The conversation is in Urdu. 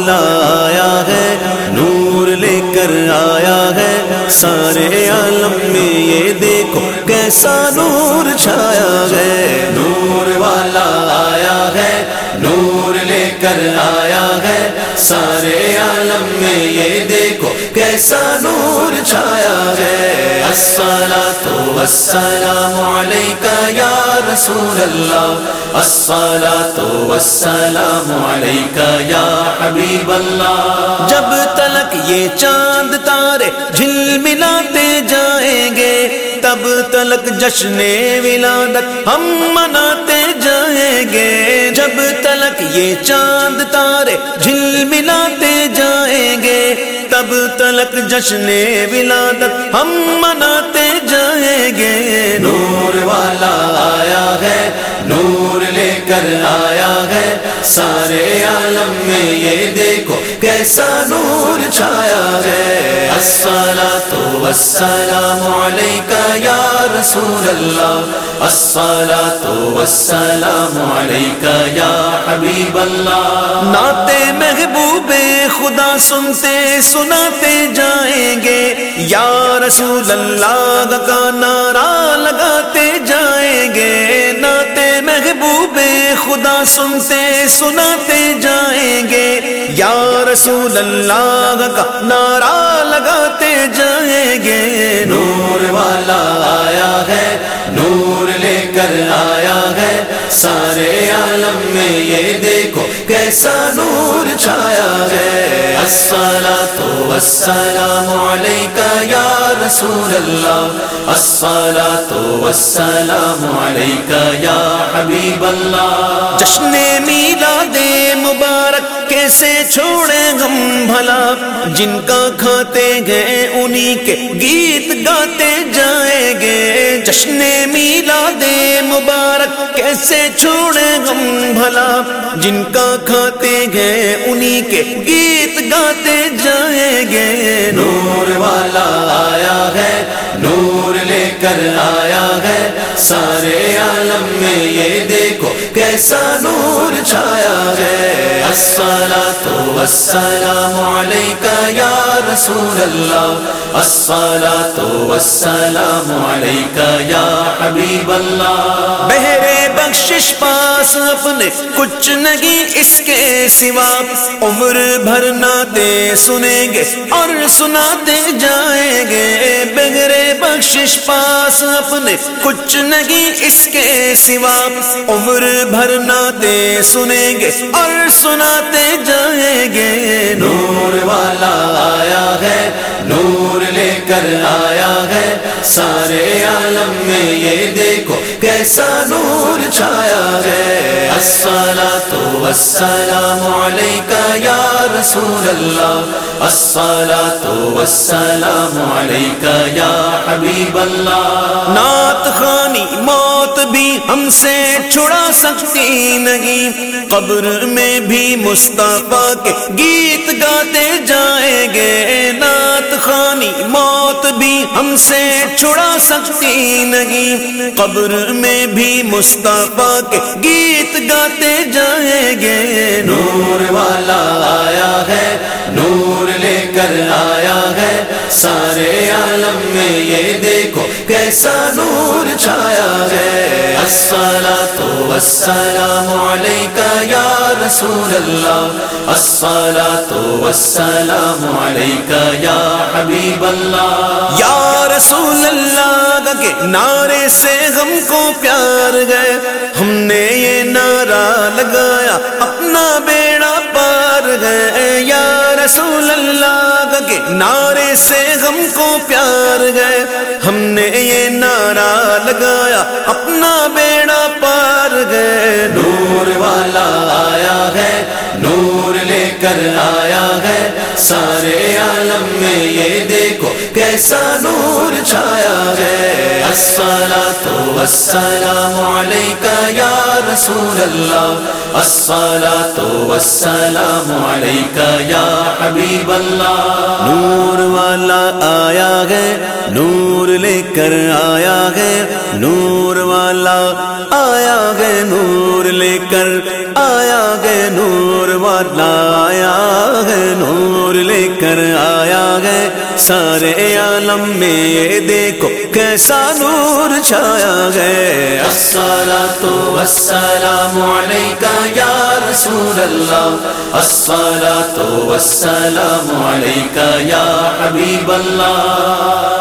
والا آیا ہے، نور لے کر آیا ہے۔ سارے عالم میں یہ دیکھو کیسا نور چھایا ہے۔ نور والا آیا ہے، نور لے کر آیا ہے۔ سارے عالم میں یہ دیکھو کیسا نور چھایا ہے؟ السلام تو السلام علیکہ یا رسول اللہ السلام تو السلام علیکہ یا حبیب اللہ جب تلک یہ چاند تارے جھل ملاتے جائیں گے تب تلک جشن ولادت، ہم مناتے جائیں گے۔ جب تلک یہ چاند تارے جھل ملاتے جائیں گے، تب تلک جشن ولادت ہم مناتے جائیں گے۔ نور والا آیا ہے، نور کر آیا ہے سارے عالم میں یہ دیکھو کیسا نور چھایا ہے۔ السلام تو السلام علیکہ یا رسول اللہ۔ السلام تو السلام علیکہ یا حبیب اللہ۔ نعت محبوب خدا سنتے سناتے جائیں گے۔ یا رسول اللہ کا نعرہ لگاتے خدا سنتے سناتے جائیں گے۔ یا رسول اللہ کا نعرہ لگاتے جائیں گے۔ نور والا آیا ہے، نور لے کر آیا ہے۔ سارے عالم میں یہ دیکھو، کیسا نور چھایا ہے السلام تو السلام علیکہ یا رسول اللہ السلام تو السلام علیکہ یا حبیب اللہ جشن میلاد مبارک کیسے چھوڑے ہم بھلا؟ جن کا کھاتے گئے انہی کے گیت گاتے جائیں گے۔ جشن میلاد مبارک کیسے چھوڑے ہم بھلا۔ جن کا کھاتے گئے، انہی کے گیت گاتے جائیں گے۔ نور والا آیا ہے، نور لے کر آیا ہے۔ سارے عالم میں یہ دیکھو، کیسا نور چھایا ہے۔ السلام تو السلام علیکہ یا رسول اللہ۔ السلام تو السلام علیکہ یا حبیب اللہ۔ بہرے بخشش پاس اپنے کچھ نہیں اس کے سوا۔ عمر بھر نہ دے سنیں گے اور سناتے جائیں گے۔ بغیر بخشش پاس اپنے کچھ نہیں اس کے سوا۔ عمر بھر نہ دے سنیں گے اور سناتے جائیں گے۔ نور والا آیا ہے، نور کر آیا ہے سارے عالم میں یہ دیکھو کیسا نور چھایا ہے۔ السلام تو السلام علیکہ یا رسول اللہ۔ السلام تو السلام علیکہ یا حبیب اللہ۔ نعت خانی موت بھی ہم سے چھڑا سکتی نہیں۔ قبر میں بھی مصطفیٰ کے گیت گاتے جائیں گے۔ نعت خانی موت بھی ہم سے چھڑا سکتی نہیں۔ قبر میں بھی مصطفیٰ کے گیت گاتے جائیں گے۔ نور والا السلام تو السلام علیکہ یا رسول اللہ السلام تو السلام علیکہ یا حبیب اللہ یا رسول اللہ کے نعرے سے ہم کو پیار گئے ہم نے یہ نعرہ لگایا، اپنا بیڑا پار گئے یا رسول اللہ کے نعرے سے ہم کو پیار گئے ہم نے یہ نعرہ لگایا، اپنا بیڑا گئے نور والا آیا ہے، نور لے کر آیا ہے، سارے عالم میں یہ دیکھو کیسا نور چھایا ہے۔ السلام تو السلام علیکہ یا رسول اللہ السلام تو السلام علیکہ یا حبیب اللہ۔ نور آیا ہے، نور لے کر آیا ہے، نور والا آیا ہے، نور لے کر آیا ہے، نور والا آیا نور لے کر آیا ہے۔ سارے عالم میں دیکھو، کیسا نور چھایا ہے۔ السلام تو السلام علیکہ یا رسول اللہ السلام تو السلام علیکہ یا حبیب اللہ